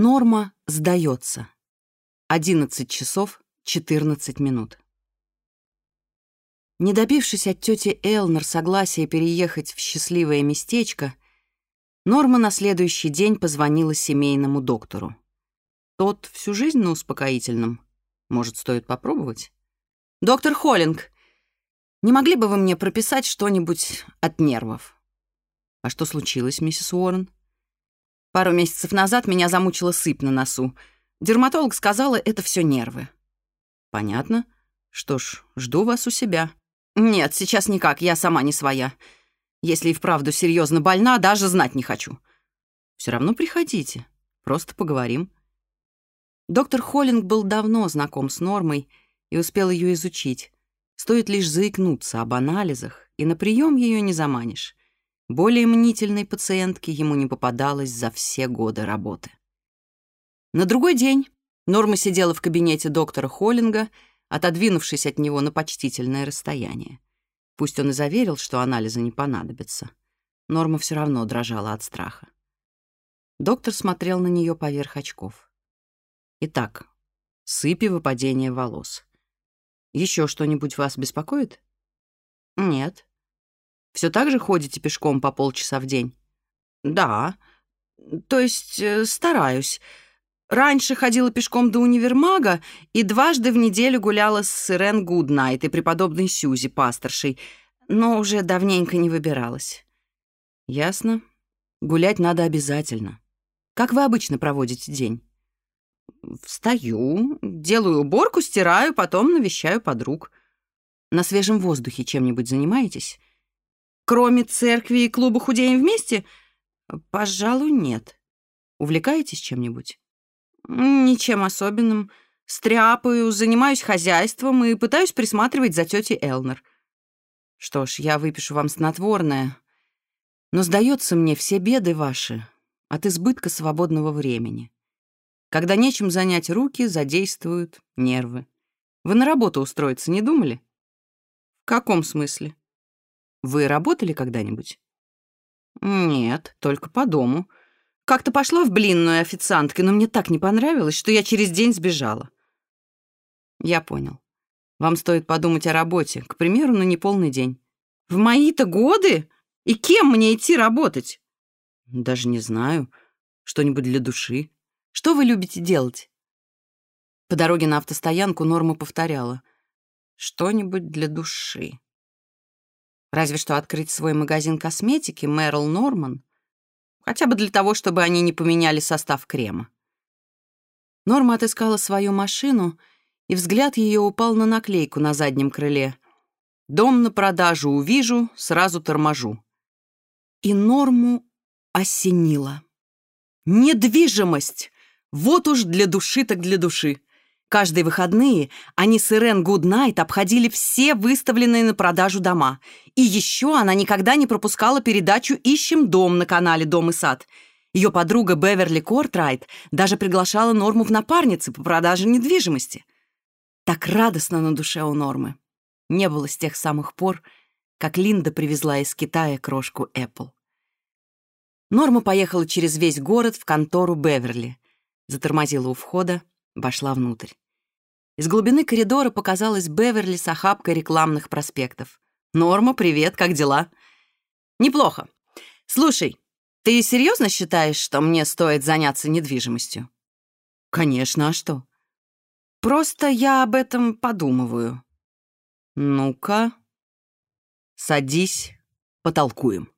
Норма сдается. 11 часов 14 минут. Не добившись от тети Элнер согласия переехать в счастливое местечко, Норма на следующий день позвонила семейному доктору. Тот всю жизнь на успокоительном. Может, стоит попробовать? «Доктор Холлинг, не могли бы вы мне прописать что-нибудь от нервов?» «А что случилось, миссис Уоррен?» «Пару месяцев назад меня замучила сыпь на носу. Дерматолог сказала, это все нервы». «Понятно. Что ж, жду вас у себя». «Нет, сейчас никак, я сама не своя. Если и вправду серьезно больна, даже знать не хочу». Все равно приходите, просто поговорим». Доктор Холлинг был давно знаком с Нормой и успел ее изучить. Стоит лишь заикнуться об анализах, и на прием ее не заманишь. Более мнительной пациентки ему не попадалось за все годы работы. На другой день Норма сидела в кабинете доктора Холлинга, отодвинувшись от него на почтительное расстояние. Пусть он и заверил, что анализы не понадобятся. Норма все равно дрожала от страха. Доктор смотрел на нее поверх очков. «Итак, сыпи выпадение волос. Еще что-нибудь вас беспокоит?» «Нет», все так же ходите пешком по полчаса в день? Да. То есть э, стараюсь. Раньше ходила пешком до универмага и дважды в неделю гуляла с Ирен Гуднайт и преподобной Сьюзи, пасторшей, но уже давненько не выбиралась. Ясно. Гулять надо обязательно. Как вы обычно проводите день? Встаю, делаю уборку, стираю, потом навещаю подруг. На свежем воздухе чем-нибудь занимаетесь? Кроме церкви и клуба худеем вместе? Пожалуй, нет. Увлекаетесь чем-нибудь? Ничем особенным. Стряпаю, занимаюсь хозяйством и пытаюсь присматривать за тетей Элнер. Что ж, я выпишу вам снотворное. Но, сдается мне, все беды ваши от избытка свободного времени. Когда нечем занять руки, задействуют нервы. Вы на работу устроиться не думали? В каком смысле? Вы работали когда-нибудь? Нет, только по дому. Как-то пошла в блинную официанткой, но мне так не понравилось, что я через день сбежала. Я понял. Вам стоит подумать о работе, к примеру, на неполный день. В мои-то годы? И кем мне идти работать? Даже не знаю. Что-нибудь для души. Что вы любите делать? По дороге на автостоянку Норма повторяла. Что-нибудь для души. Разве что открыть свой магазин косметики Мэрил Норман хотя бы для того, чтобы они не поменяли состав крема. Норма отыскала свою машину, и взгляд ее упал на наклейку на заднем крыле. «Дом на продажу увижу, сразу торможу». И Норму осенило. «Недвижимость! Вот уж Каждые выходные они с Ирен Гуднайт обходили все выставленные на продажу дома. И еще она никогда не пропускала передачу «Ищем дом» на канале «Дом и сад». Ее подруга Беверли Кортрайт даже приглашала Норму в напарницы по продаже недвижимости. Так радостно на душе у Нормы. Не было с тех самых пор, как Линда привезла из Китая крошку Apple. Норма поехала через весь город в контору Беверли, затормозила у входа, Вошла внутрь. Из глубины коридора показалась Беверли с охапкой рекламных проспектов. «Норма, привет, как дела?» «Неплохо. Слушай, ты серьезно считаешь, что мне стоит заняться недвижимостью?» «Конечно, а что?» «Просто я об этом подумываю». «Ну-ка, садись, потолкуем».